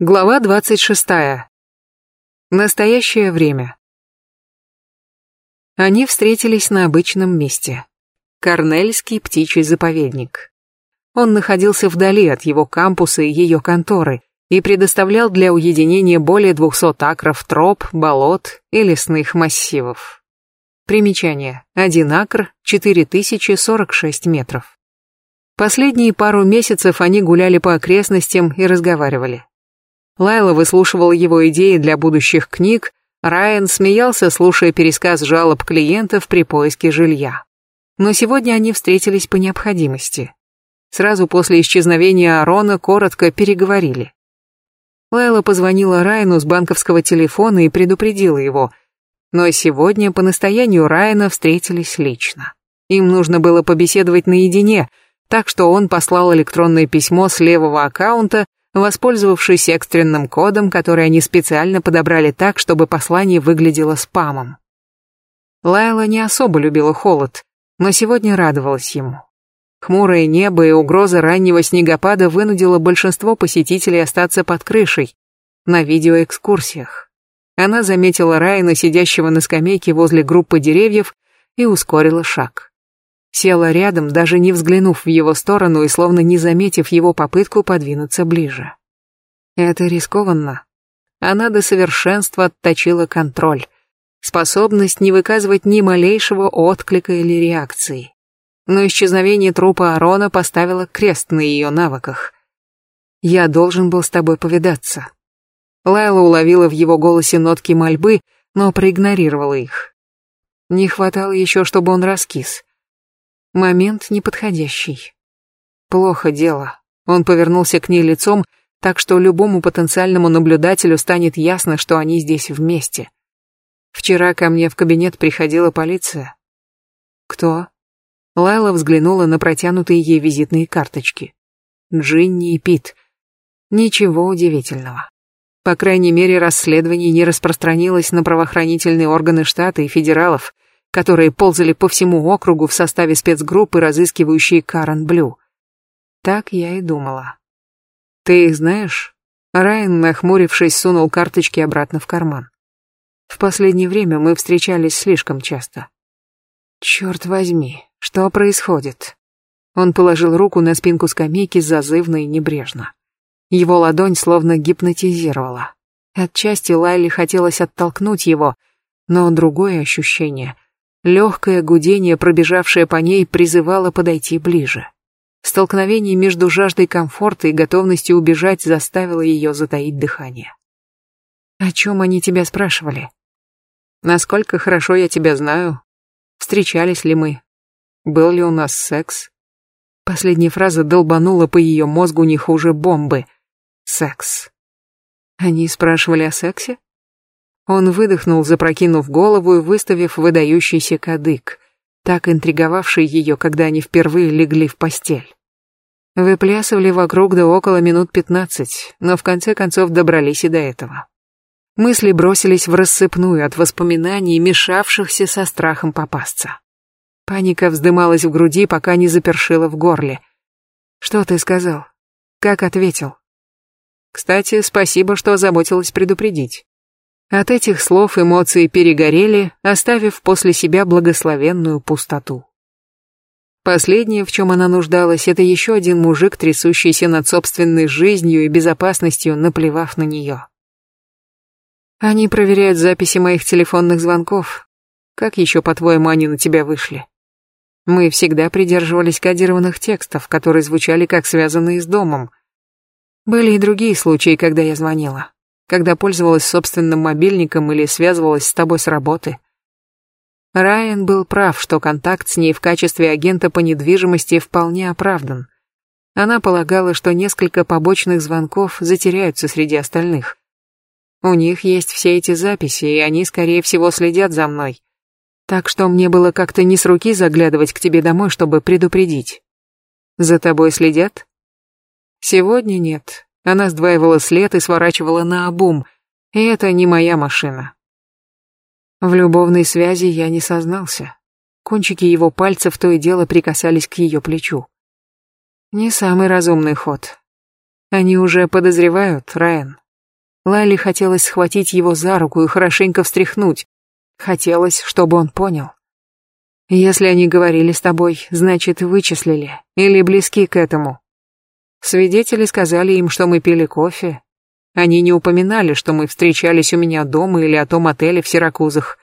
Глава 26. Настоящее время. Они встретились на обычном месте. Корнельский птичий заповедник. Он находился вдали от его кампуса и ее конторы и предоставлял для уединения более 200 акров троп, болот и лесных массивов. Примечание. Один акр – 4046 метров. Последние пару месяцев они гуляли по окрестностям и разговаривали. Лайла выслушивала его идеи для будущих книг, Райан смеялся, слушая пересказ жалоб клиентов при поиске жилья. Но сегодня они встретились по необходимости. Сразу после исчезновения Арона коротко переговорили. Лайла позвонила Райану с банковского телефона и предупредила его, но сегодня по настоянию Райана встретились лично. Им нужно было побеседовать наедине, так что он послал электронное письмо с левого аккаунта, воспользовавшись экстренным кодом, который они специально подобрали так, чтобы послание выглядело спамом. Лайла не особо любила холод, но сегодня радовалась ему. Хмурое небо и угроза раннего снегопада вынудила большинство посетителей остаться под крышей, на видеоэкскурсиях. Она заметила Райана, сидящего на скамейке возле группы деревьев, и ускорила шаг. Села рядом, даже не взглянув в его сторону и словно не заметив его попытку подвинуться ближе. Это рискованно. Она до совершенства отточила контроль, способность не выказывать ни малейшего отклика или реакции. Но исчезновение трупа Арона поставило крест на ее навыках. «Я должен был с тобой повидаться». Лайла уловила в его голосе нотки мольбы, но проигнорировала их. Не хватало еще, чтобы он раскис. Момент неподходящий. Плохо дело. Он повернулся к ней лицом, так что любому потенциальному наблюдателю станет ясно, что они здесь вместе. Вчера ко мне в кабинет приходила полиция. Кто? Лайла взглянула на протянутые ей визитные карточки. Джинни и Пит. Ничего удивительного. По крайней мере, расследование не распространилось на правоохранительные органы штата и федералов — которые ползали по всему округу в составе спецгруппы, разыскивающей Карен Блю. Так я и думала. Ты знаешь? Райан, нахмурившись, сунул карточки обратно в карман. В последнее время мы встречались слишком часто. Черт возьми, что происходит? Он положил руку на спинку скамейки зазывно и небрежно. Его ладонь словно гипнотизировала. Отчасти Лайли хотелось оттолкнуть его, но другое ощущение — Легкое гудение, пробежавшее по ней, призывало подойти ближе. Столкновение между жаждой комфорта и готовностью убежать заставило ее затаить дыхание. «О чем они тебя спрашивали?» «Насколько хорошо я тебя знаю? Встречались ли мы? Был ли у нас секс?» Последняя фраза долбанула по ее мозгу не хуже бомбы. «Секс». Они спрашивали о сексе? Он выдохнул, запрокинув голову и выставив выдающийся кадык, так интриговавший ее, когда они впервые легли в постель. Выплясывали вокруг да около минут пятнадцать, но в конце концов добрались и до этого. Мысли бросились в рассыпную от воспоминаний, мешавшихся со страхом попасться. Паника вздымалась в груди, пока не запершила в горле. «Что ты сказал? Как ответил?» «Кстати, спасибо, что озаботилась предупредить». От этих слов эмоции перегорели, оставив после себя благословенную пустоту. Последнее, в чем она нуждалась, это еще один мужик, трясущийся над собственной жизнью и безопасностью, наплевав на нее. Они проверяют записи моих телефонных звонков. Как еще, по-твоему, они на тебя вышли? Мы всегда придерживались кодированных текстов, которые звучали как связанные с домом. Были и другие случаи, когда я звонила когда пользовалась собственным мобильником или связывалась с тобой с работы. Райан был прав, что контакт с ней в качестве агента по недвижимости вполне оправдан. Она полагала, что несколько побочных звонков затеряются среди остальных. У них есть все эти записи, и они, скорее всего, следят за мной. Так что мне было как-то не с руки заглядывать к тебе домой, чтобы предупредить. За тобой следят? Сегодня нет, она сдваивала след и сворачивала на обум. И это не моя машина. В любовной связи я не сознался. Кончики его пальцев то и дело прикасались к ее плечу. Не самый разумный ход. Они уже подозревают, Райан. Лайле хотелось схватить его за руку и хорошенько встряхнуть. Хотелось, чтобы он понял. Если они говорили с тобой, значит, вычислили или близки к этому. Свидетели сказали им, что мы пили кофе. Они не упоминали, что мы встречались у меня дома или о том отеле в Сиракузах.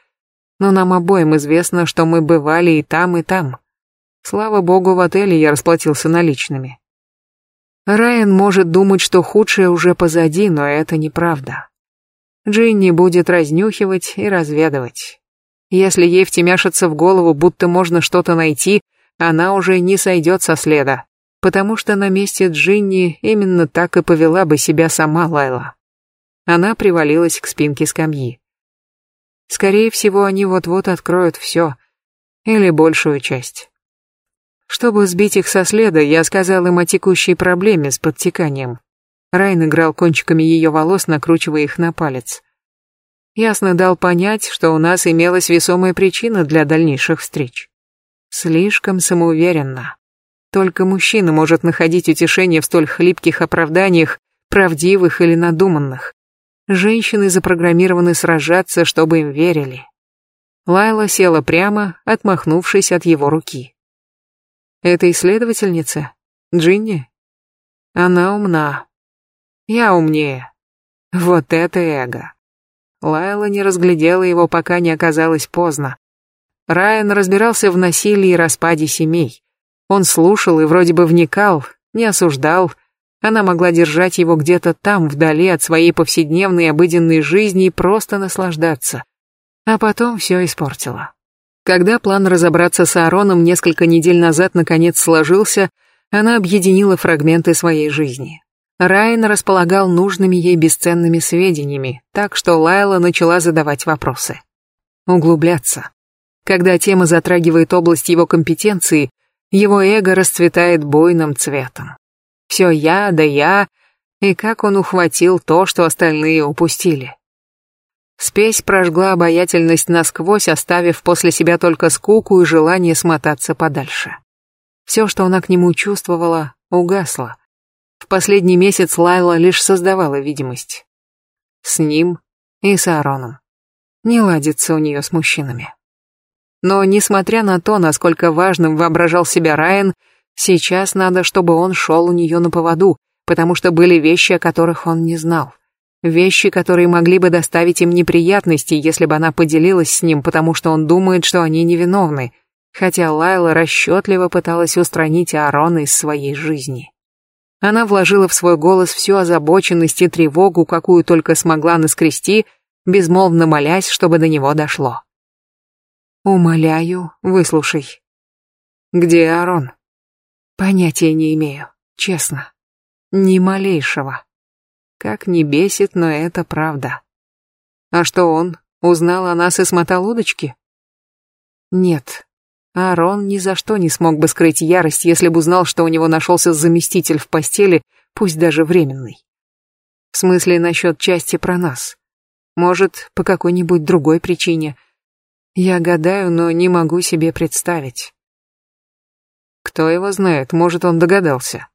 Но нам обоим известно, что мы бывали и там, и там. Слава богу, в отеле я расплатился наличными. Райан может думать, что худшее уже позади, но это неправда. Джинни будет разнюхивать и разведывать. Если ей втемяшится в голову, будто можно что-то найти, она уже не сойдет со следа, потому что на месте Джинни именно так и повела бы себя сама Лайла. Она привалилась к спинке скамьи. Скорее всего, они вот-вот откроют все, или большую часть. Чтобы сбить их со следа, я сказал им о текущей проблеме с подтеканием. Райн играл кончиками ее волос, накручивая их на палец ясно дал понять, что у нас имелась весомая причина для дальнейших встреч. Слишком самоуверенно. Только мужчина может находить утешение в столь хлипких оправданиях, правдивых или надуманных. Женщины запрограммированы сражаться, чтобы им верили. Лайла села прямо, отмахнувшись от его руки. Это исследовательница? Джинни? Она умна. Я умнее. Вот это эго. Лайла не разглядела его, пока не оказалось поздно. Райан разбирался в насилии и распаде семей. Он слушал и вроде бы вникал, не осуждал. Она могла держать его где-то там, вдали от своей повседневной обыденной жизни и просто наслаждаться. А потом все испортила. Когда план разобраться с Аароном несколько недель назад наконец сложился, она объединила фрагменты своей жизни. Райан располагал нужными ей бесценными сведениями, так что Лайла начала задавать вопросы. Углубляться. Когда тема затрагивает область его компетенции, его эго расцветает буйным цветом. Все я, да я, и как он ухватил то, что остальные упустили. Спесь прожгла обаятельность насквозь, оставив после себя только скуку и желание смотаться подальше. Все, что она к нему чувствовала, угасло. В последний месяц Лайла лишь создавала видимость. С ним и с Аароном. Не ладится у нее с мужчинами. Но, несмотря на то, насколько важным воображал себя Райан, сейчас надо, чтобы он шел у нее на поводу, потому что были вещи, о которых он не знал. Вещи, которые могли бы доставить им неприятности, если бы она поделилась с ним, потому что он думает, что они невиновны, хотя Лайла расчетливо пыталась устранить Аарона из своей жизни. Она вложила в свой голос всю озабоченность и тревогу, какую только смогла наскрести, безмолвно молясь, чтобы до него дошло. «Умоляю, выслушай». «Где Арон?» «Понятия не имею, честно. Ни малейшего. Как не бесит, но это правда. А что он? Узнал о нас и смотал удочки?» «Нет, Аарон ни за что не смог бы скрыть ярость, если бы узнал, что у него нашелся заместитель в постели, пусть даже временный. В смысле насчет части про нас. Может, по какой-нибудь другой причине. Я гадаю, но не могу себе представить. Кто его знает, может, он догадался.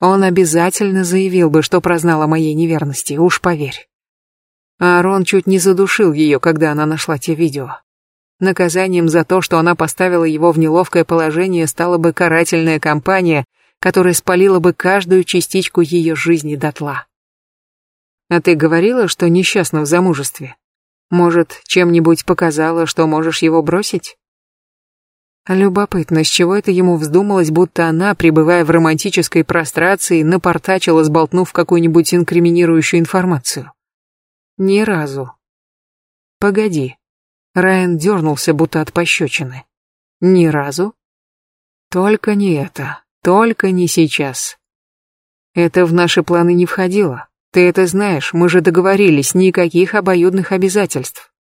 Он обязательно заявил бы, что прознал о моей неверности, уж поверь. Аарон чуть не задушил ее, когда она нашла те видео. Наказанием за то, что она поставила его в неловкое положение, стала бы карательная кампания, которая спалила бы каждую частичку ее жизни дотла. А ты говорила, что несчастна в замужестве? Может, чем-нибудь показала, что можешь его бросить? Любопытно, с чего это ему вздумалось, будто она, пребывая в романтической прострации, напортачила, сболтнув какую-нибудь инкриминирующую информацию? Ни разу. Погоди. Райан дернулся, будто от пощечины. Ни разу? Только не это. Только не сейчас. Это в наши планы не входило. Ты это знаешь, мы же договорились, никаких обоюдных обязательств.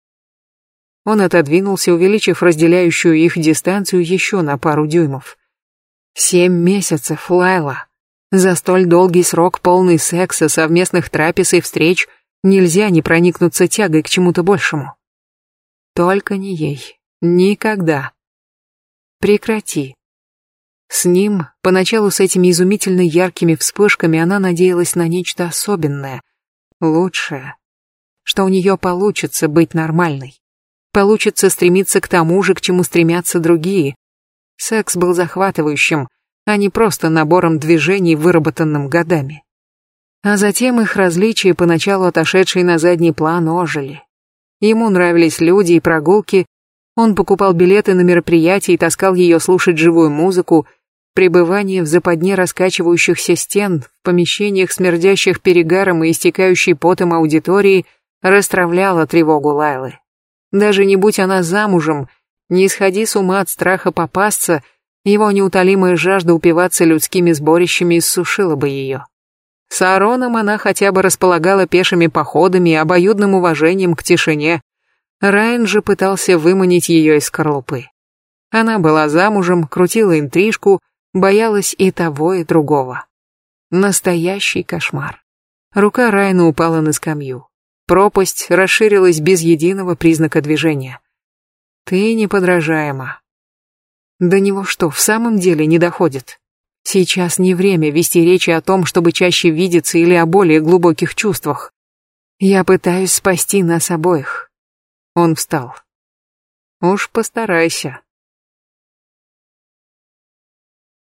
Он отодвинулся, увеличив разделяющую их дистанцию еще на пару дюймов. Семь месяцев, Лайла. За столь долгий срок полный секса, совместных трапез и встреч нельзя не проникнуться тягой к чему-то большему. Только не ей. Никогда. Прекрати. С ним, поначалу с этими изумительно яркими вспышками, она надеялась на нечто особенное. лучшее, что у нее получится быть нормальной. Получится стремиться к тому же, к чему стремятся другие. Секс был захватывающим, а не просто набором движений, выработанным годами. А затем их различия, поначалу отошедшие на задний план, ожили. Ему нравились люди и прогулки, он покупал билеты на мероприятия и таскал ее слушать живую музыку, пребывание в западне раскачивающихся стен, в помещениях, смердящих перегаром и истекающей потом аудитории, расстравляло тревогу Лайлы. Даже не будь она замужем, не исходи с ума от страха попасться, его неутолимая жажда упиваться людскими сборищами иссушила бы ее. С Аароном она хотя бы располагала пешими походами и обоюдным уважением к тишине. Райан же пытался выманить ее из скорлупы. Она была замужем, крутила интрижку, боялась и того, и другого. Настоящий кошмар. Рука Райана упала на скамью. Пропасть расширилась без единого признака движения. Ты неподражаема. До него что, в самом деле не доходит? Сейчас не время вести речи о том, чтобы чаще видеться или о более глубоких чувствах. Я пытаюсь спасти нас обоих. Он встал. Уж постарайся.